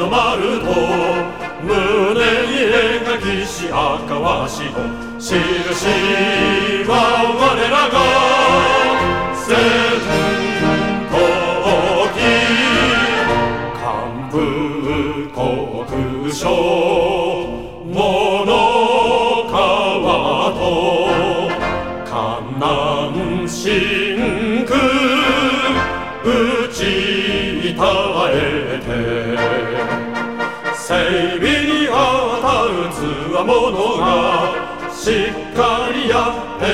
の丸と胸に描きし赤わし印は我らが戦闘機幹部国書物に当たるつわものがしっかりやって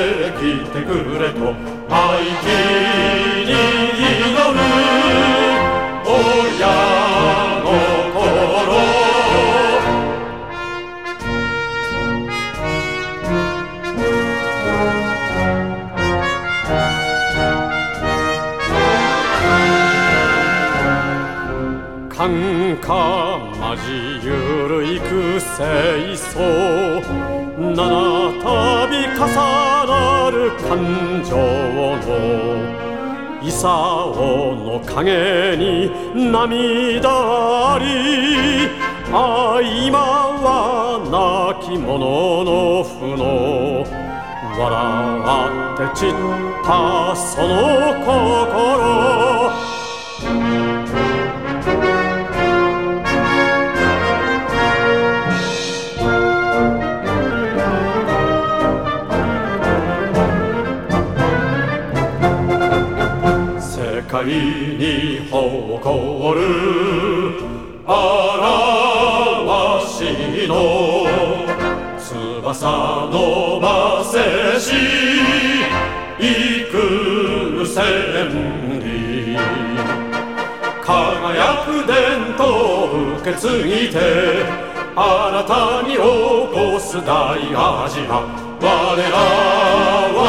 きてくれと愛機に祈る。カンカまじゆるいく清掃七度重なる感情の功の影に涙ありあ今は亡き者の負の笑って散ったその心界に誇る嵐の翼伸ばせし幾千里輝く伝統受け継ぎて新たに起こす大アジア我らは